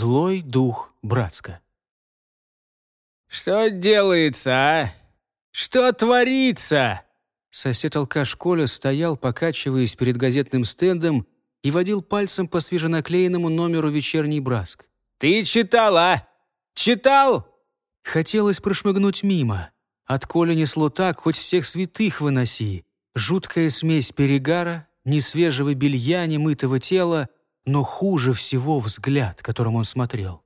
Злой дух Братска. «Что делается, а? Что творится?» Сосед-алкаш Коля стоял, покачиваясь перед газетным стендом и водил пальцем по свеженаклеенному номеру «Вечерний Браск». «Ты читал, а? Читал?» Хотелось прошмыгнуть мимо. От Коля несло так, хоть всех святых выноси. Жуткая смесь перегара, несвежего белья, немытого тела, но хуже всего взгляд, которым он смотрел.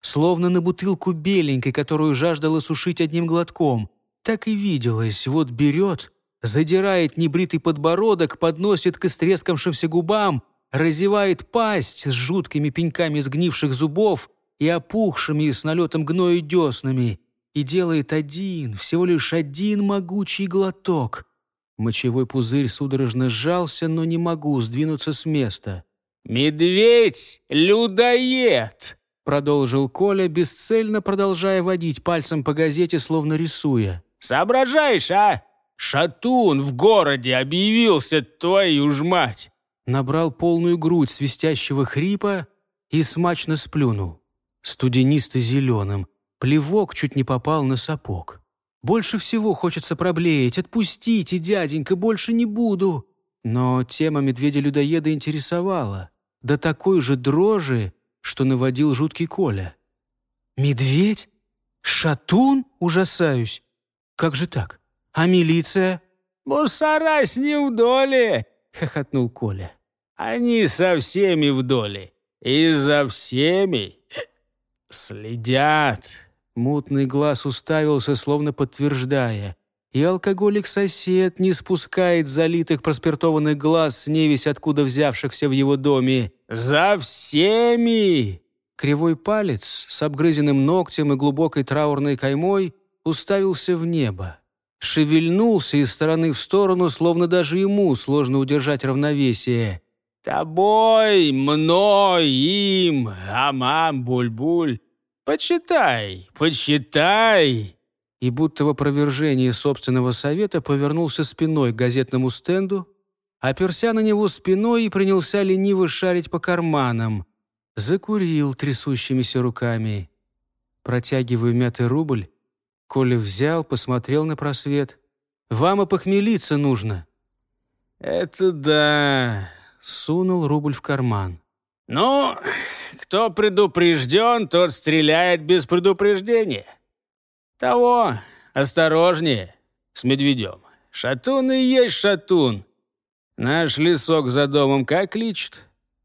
Словно на бутылку беленькой, которую жаждала сушить одним глотком. Так и виделось, вот берет, задирает небритый подбородок, подносит к истрескавшимся губам, разевает пасть с жуткими пеньками сгнивших зубов и опухшими с налетом гноя деснами и делает один, всего лишь один могучий глоток. Мочевой пузырь судорожно сжался, но не могу сдвинуться с места. «Медведь-людоед!» продолжил Коля, бесцельно продолжая водить пальцем по газете, словно рисуя. «Соображаешь, а? Шатун в городе объявился, твою ж мать!» Набрал полную грудь свистящего хрипа и смачно сплюнул. Студенисто-зеленым. Плевок чуть не попал на сапог. Больше всего хочется проблеять. «Отпустите, дяденька, больше не буду!» Но тема медведя-людоеда интересовала. До такой же дрожи, что наводил жуткий Коля. «Медведь? Шатун? Ужасаюсь! Как же так? А милиция?» «Мусора с ним в доле!» — хохотнул Коля. «Они со всеми в доле. И за всеми следят». Мутный глаз уставился, словно подтверждая. И алкоголик-сосед не спускает залитых проспиртованных глаз с невесть откуда взявшихся в его доме. «За всеми!» Кривой палец с обгрызенным ногтем и глубокой траурной каймой уставился в небо. Шевельнулся из стороны в сторону, словно даже ему сложно удержать равновесие. «Тобой, мной, им, амам, буль-буль. Почитай, почитай!» И будто в опровержении собственного совета повернулся спиной к газетному стенду, оперся на него спиной и принялся лениво шарить по карманам. Закурил трясущимися руками. Протягивая мятый рубль, Коля взял, посмотрел на просвет. «Вам и похмелиться нужно». «Это да», — сунул рубль в карман. «Ну, кто предупрежден, тот стреляет без предупреждения. Того осторожнее с медведем. Шатун и есть шатун. Наш лесок за домом как личит?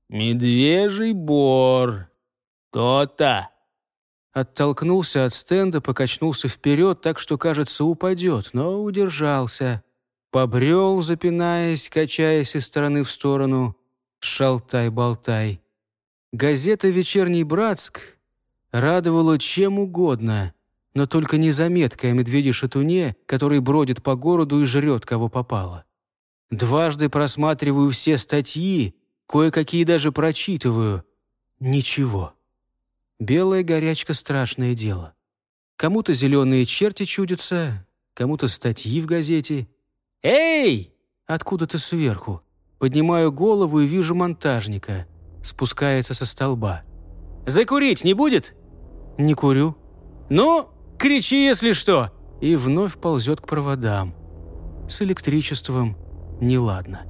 Медвежий бор. То-то. Оттолкнулся от стенда, покачнулся вперед, так что, кажется, упадет, но удержался. Побрел, запинаясь, качаясь из стороны в сторону. Шалтай-болтай. Газета «Вечерний Братск» радовала чем угодно, но только не заметкой о медведе-шатуне, который бродит по городу и жрет, кого попало. Дважды просматриваю все статьи, кое-какие даже прочитываю. Ничего. Белая горячка — страшное дело. Кому-то зеленые черти чудятся, кому-то статьи в газете. «Эй!» Откуда-то сверху. Поднимаю голову и вижу монтажника. Спускается со столба. «Закурить не будет?» «Не курю». «Ну, кричи, если что!» И вновь ползет к проводам. С электричеством неладно.